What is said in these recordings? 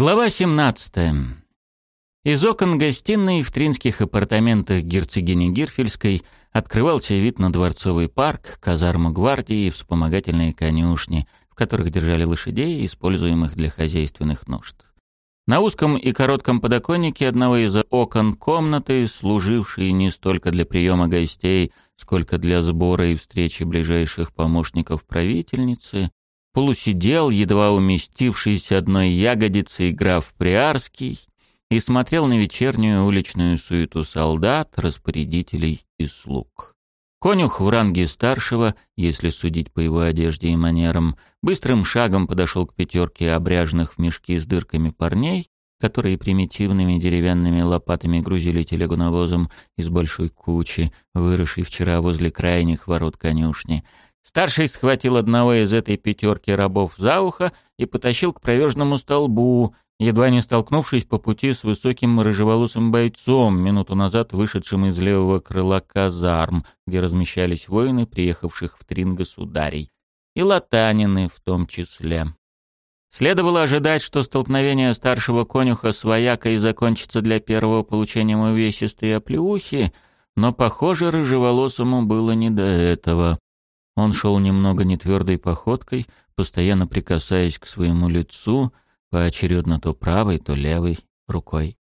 Глава 17. Из окон гостиной в тринских апартаментах герцогини Гирфельской открывался вид на дворцовый парк, казарму гвардии и вспомогательные конюшни, в которых держали лошадей, используемых для хозяйственных нужд. На узком и коротком подоконнике одного из окон комнаты, служившей не столько для приема гостей, сколько для сбора и встречи ближайших помощников правительницы, полусидел, едва уместившийся одной ягодицей граф Приарский, и смотрел на вечернюю уличную суету солдат, распорядителей и слуг. Конюх в ранге старшего, если судить по его одежде и манерам, быстрым шагом подошел к пятерке обряженных в мешки с дырками парней, которые примитивными деревянными лопатами грузили телегу навозом из большой кучи, выросшей вчера возле крайних ворот конюшни — Старший схватил одного из этой пятерки рабов за ухо и потащил к провежному столбу, едва не столкнувшись по пути с высоким рыжеволосым бойцом, минуту назад вышедшим из левого крыла казарм, где размещались воины, приехавших в Трин государей, и латанины в том числе. Следовало ожидать, что столкновение старшего конюха с воякой закончится для первого получением увесистой оплеухи, но, похоже, рыжеволосому было не до этого. Он шел немного нетвердой походкой, постоянно прикасаясь к своему лицу, поочередно то правой, то левой рукой.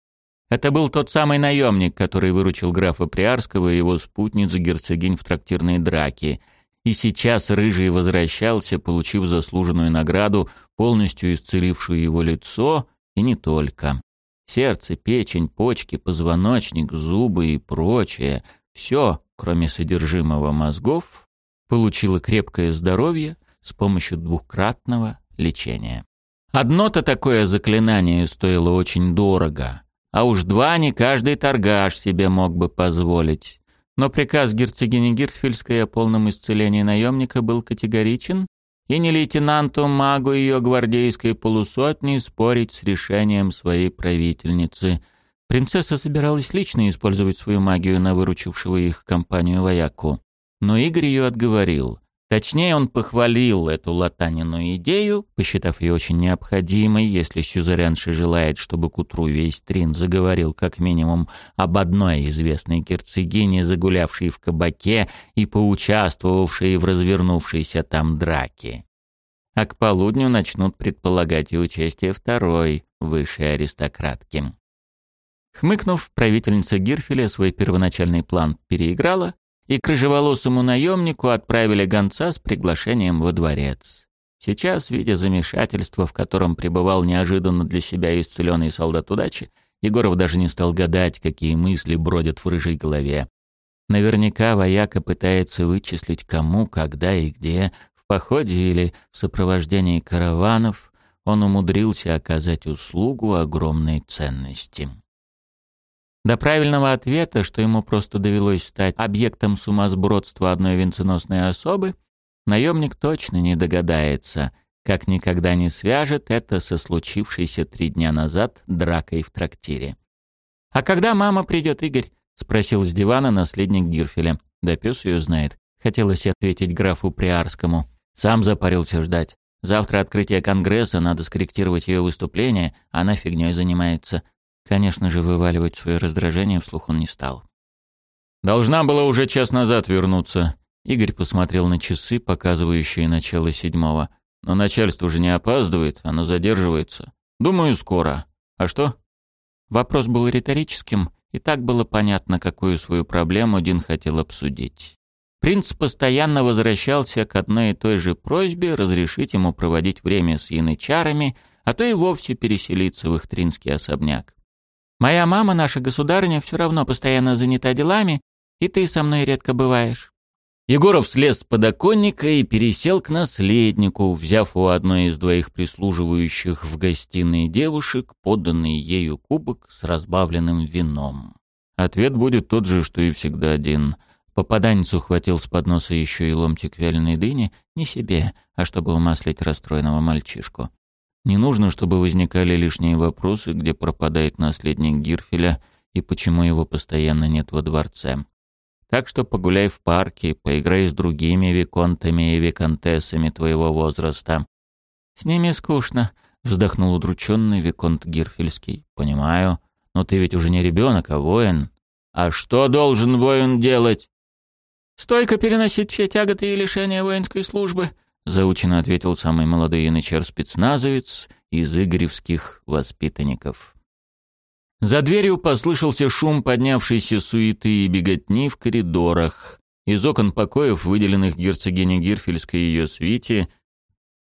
Это был тот самый наемник, который выручил графа Приарского и его спутниц герцогинь в трактирной драке. И сейчас Рыжий возвращался, получив заслуженную награду, полностью исцелившую его лицо, и не только. Сердце, печень, почки, позвоночник, зубы и прочее — все, кроме содержимого мозгов, получила крепкое здоровье с помощью двухкратного лечения. Одно-то такое заклинание стоило очень дорого, а уж два не каждый торгаш себе мог бы позволить. Но приказ герцогини Гирфельской о полном исцелении наемника был категоричен, и не лейтенанту магу ее гвардейской полусотни спорить с решением своей правительницы. Принцесса собиралась лично использовать свою магию на выручившего их компанию вояку. Но Игорь ее отговорил. Точнее, он похвалил эту латанину идею, посчитав ее очень необходимой, если сюзеренша желает, чтобы к утру весь Трин заговорил как минимум об одной известной герцогине, загулявшей в кабаке и поучаствовавшей в развернувшейся там драке. А к полудню начнут предполагать и участие второй, высшей аристократки. Хмыкнув, правительница Гирфеля свой первоначальный план переиграла и к рыжеволосому наемнику отправили гонца с приглашением во дворец. Сейчас, видя замешательство, в котором пребывал неожиданно для себя исцеленный солдат удачи, Егоров даже не стал гадать, какие мысли бродят в рыжей голове. Наверняка вояка пытается вычислить, кому, когда и где, в походе или в сопровождении караванов, он умудрился оказать услугу огромной ценности. До правильного ответа, что ему просто довелось стать объектом сумасбродства одной венценосной особы, наемник точно не догадается, как никогда не свяжет это со случившейся три дня назад дракой в трактире. «А когда мама придет, Игорь?» — спросил с дивана наследник Гирфеля. Да пес ее знает. Хотелось ответить графу Приарскому. Сам запарился ждать. Завтра открытие Конгресса, надо скорректировать ее выступление, она фигней занимается. Конечно же, вываливать свое раздражение вслух он не стал. «Должна была уже час назад вернуться». Игорь посмотрел на часы, показывающие начало седьмого. «Но начальство же не опаздывает, оно задерживается. Думаю, скоро. А что?» Вопрос был риторическим, и так было понятно, какую свою проблему Дин хотел обсудить. Принц постоянно возвращался к одной и той же просьбе разрешить ему проводить время с янычарами, а то и вовсе переселиться в их тринский особняк. Моя мама, наша государыня, все равно постоянно занята делами, и ты со мной редко бываешь». Егоров слез с подоконника и пересел к наследнику, взяв у одной из двоих прислуживающих в гостиной девушек поданный ею кубок с разбавленным вином. Ответ будет тот же, что и всегда один. Попаданец ухватил с подноса еще и ломтик вяленой дыни, не себе, а чтобы умаслить расстроенного мальчишку. Не нужно, чтобы возникали лишние вопросы, где пропадает наследник Гирфеля и почему его постоянно нет во дворце. Так что погуляй в парке, поиграй с другими виконтами и виконтессами твоего возраста. С ними скучно, вздохнул удрученный Виконт Гирфельский. «Понимаю, но ты ведь уже не ребенок, а воин. А что должен воин делать?» «Стойко переносить все тяготы и лишения воинской службы», заучено ответил самый молодой янычар-спецназовец из игоревских воспитанников. За дверью послышался шум поднявшейся суеты и беготни в коридорах. Из окон покоев, выделенных герцогине Гирфельской и ее свите,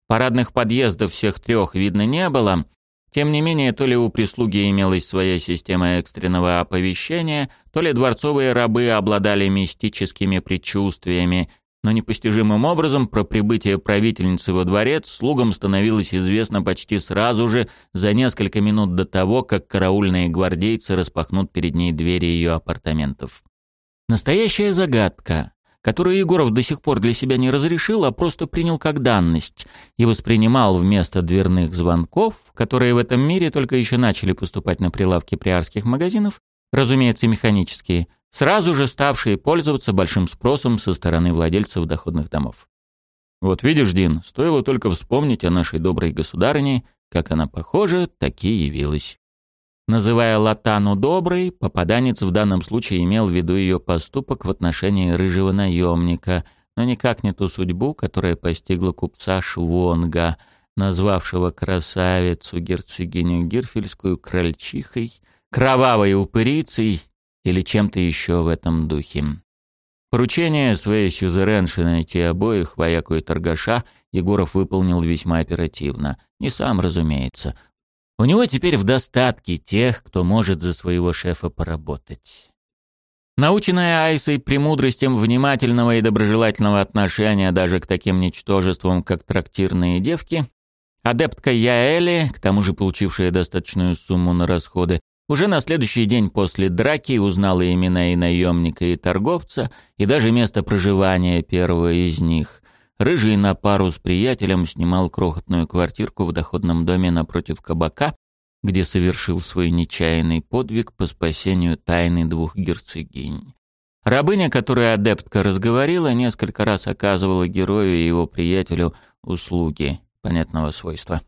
парадных подъездов всех трех видно не было. Тем не менее, то ли у прислуги имелась своя система экстренного оповещения, то ли дворцовые рабы обладали мистическими предчувствиями, но непостижимым образом про прибытие правительницы во дворец слугам становилось известно почти сразу же, за несколько минут до того, как караульные гвардейцы распахнут перед ней двери ее апартаментов. Настоящая загадка, которую Егоров до сих пор для себя не разрешил, а просто принял как данность и воспринимал вместо дверных звонков, которые в этом мире только еще начали поступать на прилавки приарских магазинов, разумеется, механические – сразу же ставшие пользоваться большим спросом со стороны владельцев доходных домов. Вот видишь, Дин, стоило только вспомнить о нашей доброй государыне, как она, похоже, таки явилась. Называя Латану доброй, попаданец в данном случае имел в виду ее поступок в отношении рыжего наемника, но никак не ту судьбу, которая постигла купца Швонга, назвавшего красавицу герцогиню Гирфельскую крольчихой, кровавой упырицей или чем-то еще в этом духе. Поручение своей сюзеренши найти обоих, вояку и торгаша, Егоров выполнил весьма оперативно. Не сам, разумеется. У него теперь в достатке тех, кто может за своего шефа поработать. Наученная Айсой премудростям внимательного и доброжелательного отношения даже к таким ничтожествам, как трактирные девки, адептка Яэли, к тому же получившая достаточную сумму на расходы, уже на следующий день после драки узнала имена и наемника, и торговца, и даже место проживания первого из них. Рыжий на пару с приятелем снимал крохотную квартирку в доходном доме напротив кабака, где совершил свой нечаянный подвиг по спасению тайны двух герцогинь. Рабыня, которую адептка разговорила, несколько раз оказывала герою и его приятелю услуги понятного свойства.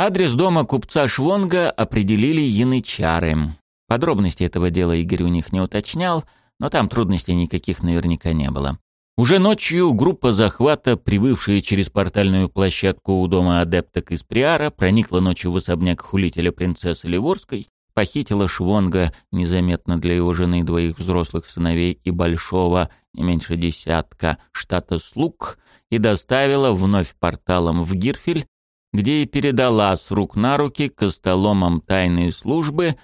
Адрес дома купца Швонга определили янычары. Подробности этого дела Игорь у них не уточнял, но там трудностей никаких наверняка не было. Уже ночью группа захвата, прибывшая через портальную площадку у дома адепток из Приара, проникла ночью в особняк хулителя принцессы Ливорской, похитила Швонга незаметно для его жены двоих взрослых сыновей и большого, не меньше десятка, штата слуг, и доставила вновь порталом в Гирфель, где и передала с рук на руки костоломам тайной службы,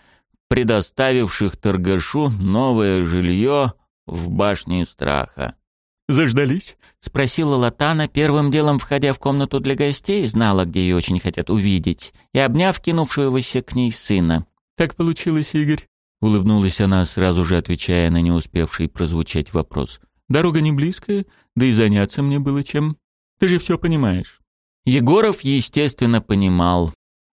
предоставивших торгашу новое жилье в башне страха. «Заждались?» — спросила Латана, первым делом входя в комнату для гостей, знала, где ее очень хотят увидеть, и обняв кинувшегося к ней сына. «Так получилось, Игорь», — улыбнулась она, сразу же отвечая на не успевший прозвучать вопрос. «Дорога не близкая, да и заняться мне было чем. Ты же все понимаешь». Егоров, естественно, понимал.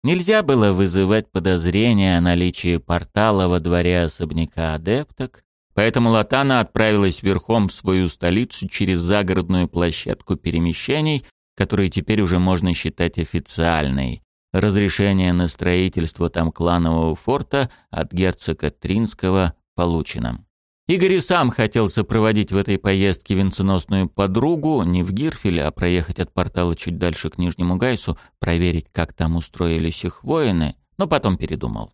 Нельзя было вызывать подозрения о наличии портала во дворе особняка адепток, поэтому Латана отправилась верхом в свою столицу через загородную площадку перемещений, которую теперь уже можно считать официальной. Разрешение на строительство там кланового форта от герцога Тринского получено. Игорь и сам хотел сопроводить в этой поездке венценосную подругу не в Гирфеле, а проехать от портала чуть дальше к Нижнему Гайсу, проверить, как там устроились их воины, но потом передумал.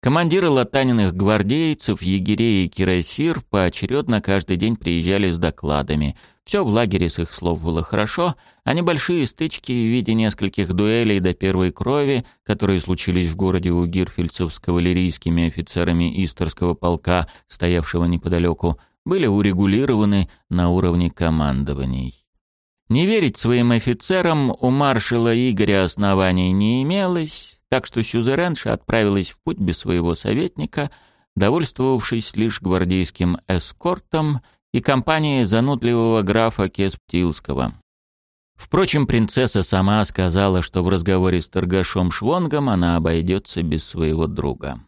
Командиры латаниных гвардейцев, егерей и кирасир поочередно каждый день приезжали с докладами. Все в лагере с их слов было хорошо, а небольшие стычки в виде нескольких дуэлей до первой крови, которые случились в городе у гирфельцев с кавалерийскими офицерами Истерского полка, стоявшего неподалеку, были урегулированы на уровне командований. Не верить своим офицерам у маршала Игоря оснований не имелось, так что сюзеренша отправилась в путь без своего советника, довольствовавшись лишь гвардейским эскортом и компанией занудливого графа Кесптилского. Впрочем, принцесса сама сказала, что в разговоре с торгашом Швонгом она обойдется без своего друга.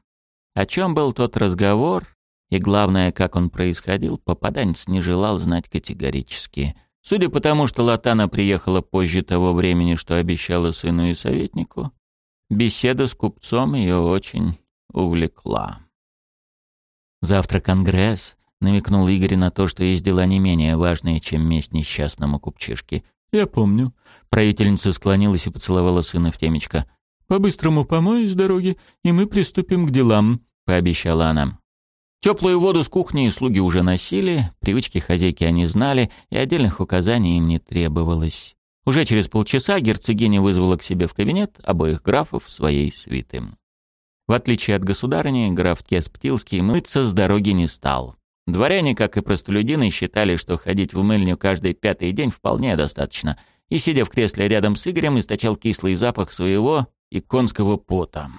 О чем был тот разговор, и главное, как он происходил, попаданец не желал знать категорически. Судя по тому, что Латана приехала позже того времени, что обещала сыну и советнику, беседа с купцом ее очень увлекла. «Завтра конгресс», — намекнул Игорь на то, что есть дела не менее важные, чем месть несчастному купчишке. «Я помню». Правительница склонилась и поцеловала сына в темечко. «По-быстрому помой с дороги, и мы приступим к делам», — пообещала она. Теплую воду с кухни слуги уже носили, привычки хозяйки они знали, и отдельных указаний им не требовалось. Уже через полчаса герцогиня вызвала к себе в кабинет обоих графов своей свиты. В отличие от государыни, граф Кесптилский мыться с дороги не стал. Дворяне, как и простолюдины, считали, что ходить в мыльню каждый пятый день вполне достаточно, и, сидя в кресле рядом с Игорем, источал кислый запах своего и конского пота.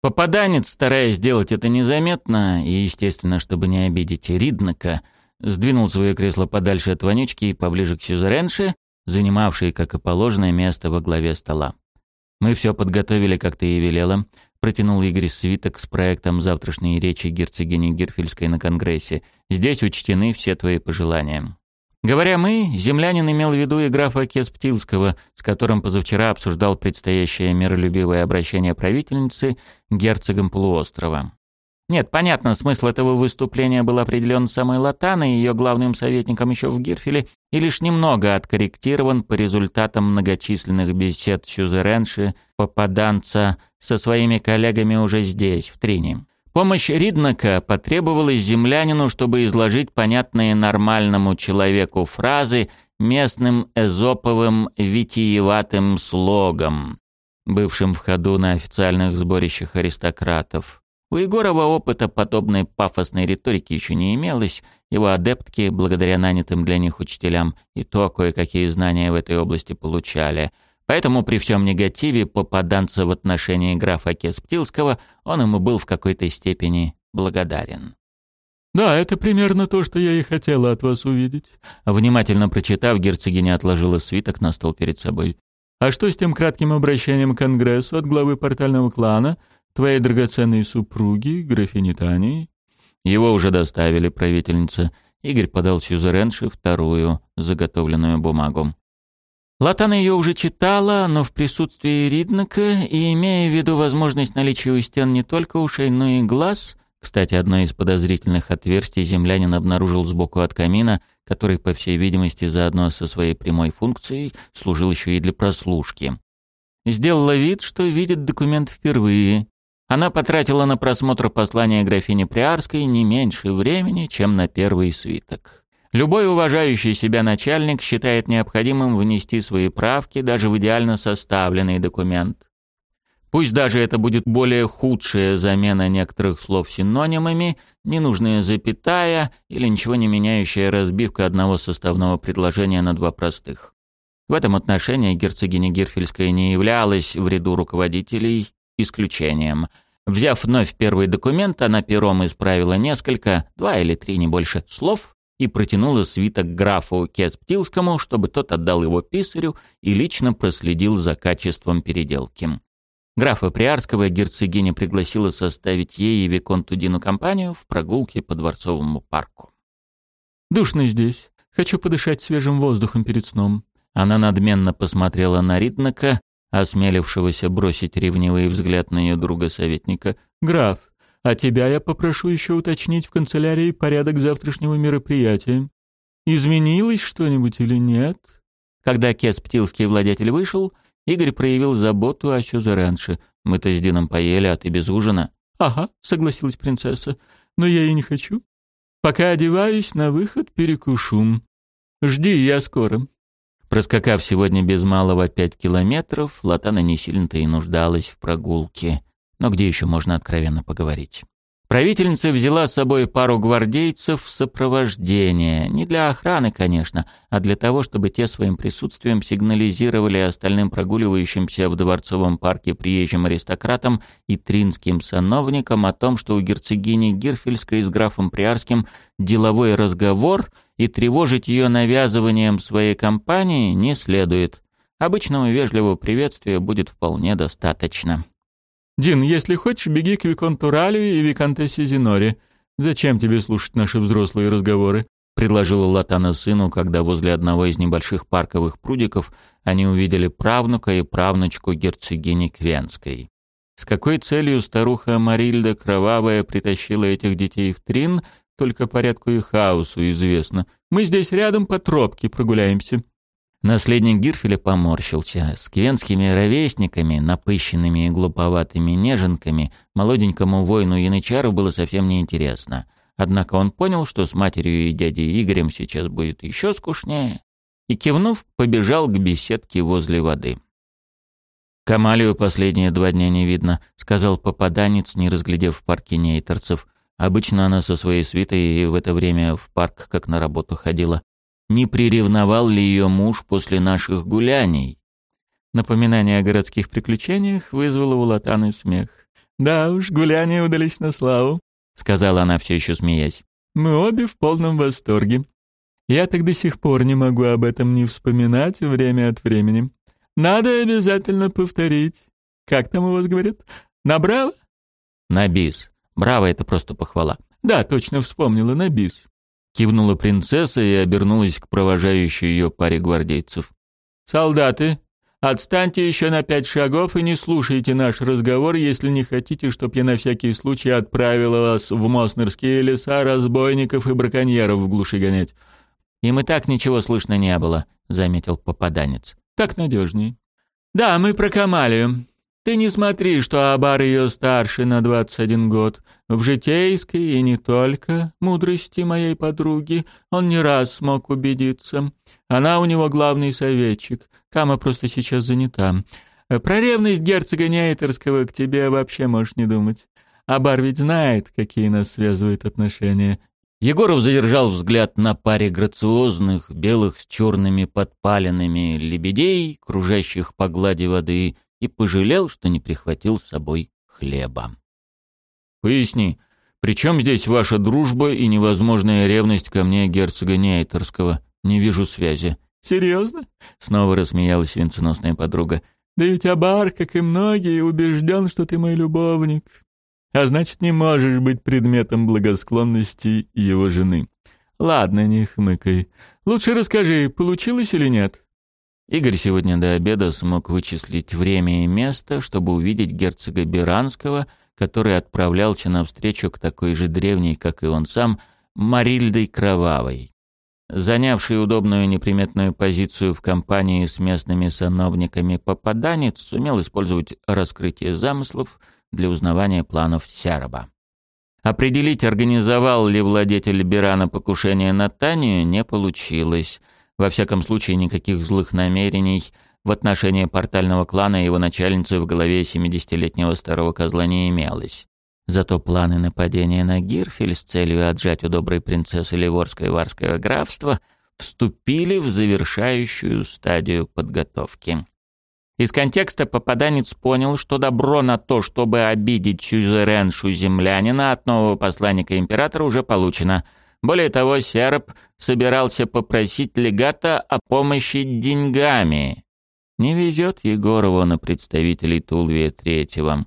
Попаданец, стараясь сделать это незаметно и, естественно, чтобы не обидеть Риднака, сдвинул свое кресло подальше от вонючки и поближе к сюзеренше, занимавшей, как и положено, место во главе стола. «Мы все подготовили, как ты и велела», — протянул Игорь свиток с проектом завтрашней речи герцогини Гирфельской на Конгрессе. «Здесь учтены все твои пожелания». Говоря «мы», землянин имел в виду и графа Кесптилского, с которым позавчера обсуждал предстоящее миролюбивое обращение правительницы герцогом полуострова. Нет, понятно, смысл этого выступления был определен самой Латаной, ее главным советником еще в Гирфеле, и лишь немного откорректирован по результатам многочисленных бесед Сюзеренши, попаданца со своими коллегами уже здесь, в Трине. Помощь Риднака потребовалась землянину, чтобы изложить понятные нормальному человеку фразы местным эзоповым витиеватым слогом, бывшим в ходу на официальных сборищах аристократов. У Егорова опыта подобной пафосной риторики еще не имелось, его адептки, благодаря нанятым для них учителям, и то кое-какие знания в этой области получали – Поэтому при всем негативе попаданца в отношении графа Кесптилского он ему был в какой-то степени благодарен. «Да, это примерно то, что я и хотела от вас увидеть». Внимательно прочитав, герцогиня отложила свиток на стол перед собой. «А что с тем кратким обращением к Конгрессу от главы портального клана, твоей драгоценной супруги, графини Тани?» «Его уже доставили, правительница». Игорь подал Сюзеренше вторую заготовленную бумагу. Латана ее уже читала, но в присутствии Риднака и имея в виду возможность наличия у стен не только ушей, но и глаз, кстати, одно из подозрительных отверстий землянин обнаружил сбоку от камина, который, по всей видимости, заодно со своей прямой функцией служил еще и для прослушки. Сделала вид, что видит документ впервые. Она потратила на просмотр послания графини Приарской не меньше времени, чем на первый свиток. Любой уважающий себя начальник считает необходимым внести свои правки даже в идеально составленный документ. Пусть даже это будет более худшая замена некоторых слов синонимами, ненужная запятая или ничего не меняющая разбивка одного составного предложения на два простых. В этом отношении герцогиня Герфельская не являлась в ряду руководителей исключением. Взяв вновь первый документ, она пером исправила несколько, два или три, не больше, слов и протянула свиток графу Кесптилскому, чтобы тот отдал его писарю и лично проследил за качеством переделки. Графа Приарского герцогиня пригласила составить ей и Виконту Дину компанию в прогулке по Дворцовому парку. «Душно здесь. Хочу подышать свежим воздухом перед сном». Она надменно посмотрела на Риднака, осмелившегося бросить ревнивый взгляд на ее друга-советника. «Граф, а тебя я попрошу еще уточнить в канцелярии порядок завтрашнего мероприятия. Изменилось что-нибудь или нет?» Когда Кесптилский владетель вышел, Игорь проявил заботу о сюзеренше. «Мы-то с Дином поели, а ты без ужина». «Ага», — согласилась принцесса. «Но я и не хочу. Пока одеваюсь, на выход перекушу. Жди, я скоро». Проскакав сегодня без малого пять километров, Латана не сильно-то и нуждалась в прогулке. Но где еще можно откровенно поговорить? Правительница взяла с собой пару гвардейцев в сопровождение. Не для охраны, конечно, а для того, чтобы те своим присутствием сигнализировали остальным прогуливающимся в Дворцовом парке приезжим аристократам и тринским сановникам о том, что у герцогини Гирфельской с графом Приарским деловой разговор и тревожить ее навязыванием своей компании не следует. Обычного вежливого приветствия будет вполне достаточно. «Дин, если хочешь, беги к Виконту Ралию и Виконтессе Зиноре. Зачем тебе слушать наши взрослые разговоры? — предложила Латана сыну, когда возле одного из небольших парковых прудиков они увидели правнука и правнучку герцогини Квенской. С какой целью старуха Марильда Кровавая притащила этих детей в Трин, только порядку и хаосу известно. Мы здесь рядом по тропке прогуляемся. Наследник Гирфеля поморщился. С квенскими ровесниками, напыщенными и глуповатыми неженками, молоденькому воину Янычару было совсем неинтересно. Однако он понял, что с матерью и дядей Игорем сейчас будет еще скучнее, и, кивнув, побежал к беседке возле воды. «Камалию последние два дня не видно», — сказал попаданец, не разглядев в парке нейтерцев. Обычно она со своей свитой в это время в парк как на работу ходила не приревновал ли ее муж после наших гуляний. Напоминание о городских приключениях вызвало у Латаны смех. «Да уж, гуляния удались на славу», — сказала она, все еще смеясь. «Мы обе в полном восторге. Я так до сих пор не могу об этом не вспоминать время от времени. Надо обязательно повторить. Как там у вас говорят? На браво?» «На бис. Браво — это просто похвала». «Да, точно вспомнила, на бис. Кивнула принцесса и обернулась к провожающей ее паре гвардейцев. «Солдаты, отстаньте еще на пять шагов и не слушайте наш разговор, если не хотите, чтоб я на всякий случай отправила вас в Моснерские леса разбойников и браконьеров в глуши гонять». «Им и так ничего слышно не было», — заметил попаданец. «Так надежней». «Да, мы про Камалию. Ты не смотри, что Абар ее старше на двадцать один год. В житейской и не только мудрости моей подруги он не раз смог убедиться. Она у него главный советчик. Кама просто сейчас занята. Про ревность герцога Нейтерского к тебе вообще можешь не думать. Абар ведь знает, какие нас связывают отношения. Егоров задержал взгляд на паре грациозных, белых с черными подпаленными лебедей, кружащих по глади воды, и пожалел, что не прихватил с собой хлеба. «Поясни, при чем здесь ваша дружба и невозможная ревность ко мне герцога Нейтерского? Не вижу связи». «Серьезно?» — снова рассмеялась венценосная подруга. «Да ведь Абар, как и многие, убежден, что ты мой любовник. А значит, не можешь быть предметом благосклонности его жены. Ладно, не хмыкай. Лучше расскажи, получилось или нет?» Игорь сегодня до обеда смог вычислить время и место, чтобы увидеть герцога Биранского, который отправлялся навстречу к такой же древней, как и он сам, Марильдой Кровавой. Занявший удобную неприметную позицию в компании с местными сановниками попаданец сумел использовать раскрытие замыслов для узнавания планов Сяроба. Определить, организовал ли владетель Бирана покушение на Танию, не получилось. Во всяком случае, никаких злых намерений в отношении портального клана и его начальницы в голове 70-летнего старого козла не имелось. Зато планы нападения на Гирфель с целью отжать у доброй принцессы Ливорское варское графство вступили в завершающую стадию подготовки. Из контекста попаданец понял, что добро на то, чтобы обидеть сюзереншу землянина от нового посланника императора уже получено – более того, серб собирался попросить легата о помощи деньгами. Не везет Егорову на представителей Тулвия Третьего.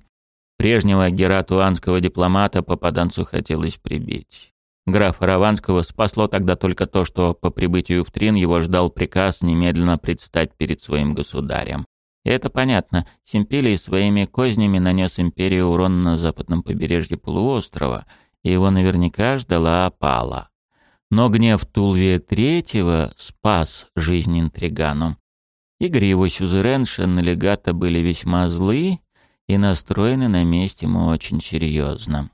Прежнего гератуанского дипломата попаданцу хотелось прибить. Графа Раванского спасло тогда только то, что по прибытию в Трин его ждал приказ немедленно предстать перед своим государем. И это понятно. Симпелий своими кознями нанес империи урон на западном побережье полуострова – его наверняка ждала опала. Но гнев Тулвия Третьего спас жизнь интригану. Игорь и его сюзеренша на легата были весьма злы и настроены на месте ему очень серьезно.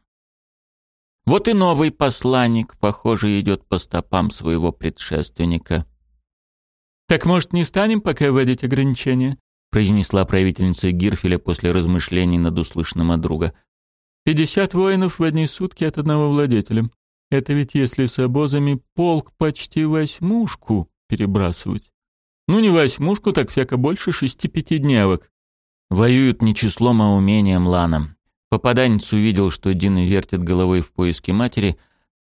Вот и новый посланник, похоже, идет по стопам своего предшественника. «Так, может, не станем пока вводить ограничения?» произнесла правительница Гирфеля после размышлений над услышанным от друга. Пятьдесят воинов в одни сутки от одного владетеля. Это ведь если с обозами полк почти восьмушку перебрасывать. Ну, не восьмушку, так всяко больше шести-пятидневок. Воюют не числом, а умением ланом. Попаданец увидел, что Дина вертит головой в поиске матери,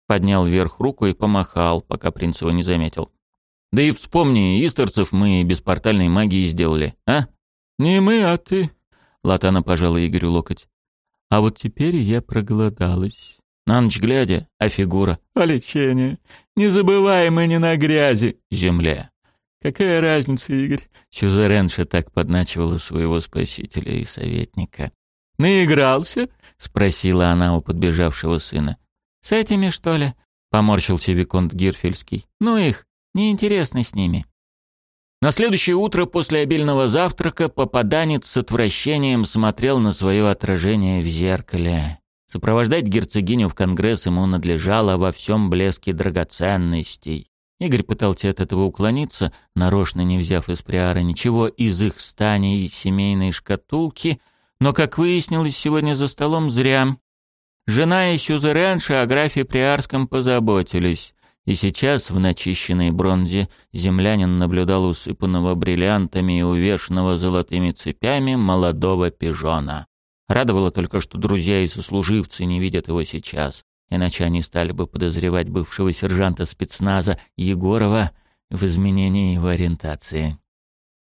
поднял вверх руку и помахал, пока принц его не заметил. «Да и вспомни, исторцев мы без портальной магии сделали, а?» «Не мы, а ты», — Латана пожала Игорю локоть. А вот теперь я проголодалась. На ночь глядя, а фигура «А лечение? Не не на грязи!» «Земля!» «Какая разница, Игорь?» Сюзеренша так подначивала своего спасителя и советника. «Наигрался?» — спросила она у подбежавшего сына. «С этими, что ли?» — поморщился Виконт Гирфельский. «Ну их, неинтересно с ними». На следующее утро после обильного завтрака попаданец с отвращением смотрел на свое отражение в зеркале. Сопровождать герцогиню в конгресс ему надлежало во всем блеске драгоценностей. Игорь пытался от этого уклониться, нарочно не взяв из приара ничего из их стани и семейной шкатулки, но, как выяснилось сегодня за столом, зря. Жена и сюзеренша о графе Приарском позаботились. И сейчас в начищенной бронзе землянин наблюдал усыпанного бриллиантами и увешанного золотыми цепями молодого пижона. Радовало только, что друзья и сослуживцы не видят его сейчас, иначе они стали бы подозревать бывшего сержанта спецназа Егорова в изменении его ориентации.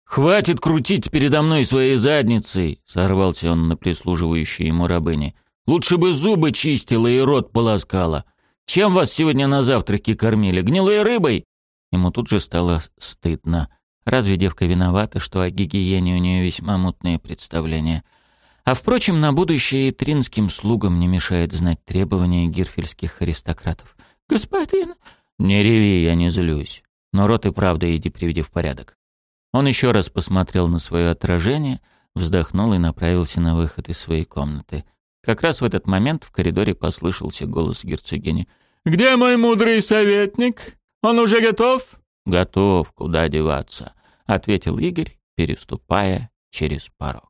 «Хватит крутить передо мной своей задницей!» — сорвался он на прислуживающей ему рабыне. «Лучше бы зубы чистила и рот полоскала!» Чем вас сегодня на завтраке кормили? Гнилой рыбой?» Ему тут же стало стыдно. Разве девка виновата, что о гигиене у нее весьма мутные представления? А впрочем, на будущее тринским слугам не мешает знать требования гирфельских аристократов. «Господин...» «Не реви, я не злюсь. Но рот и правда иди приведи в порядок». Он еще раз посмотрел на свое отражение, вздохнул и направился на выход из своей комнаты. Как раз в этот момент в коридоре послышался голос герцогини. «Где мой мудрый советник? Он уже готов?» «Готов, куда деваться», — ответил Игорь, переступая через порог.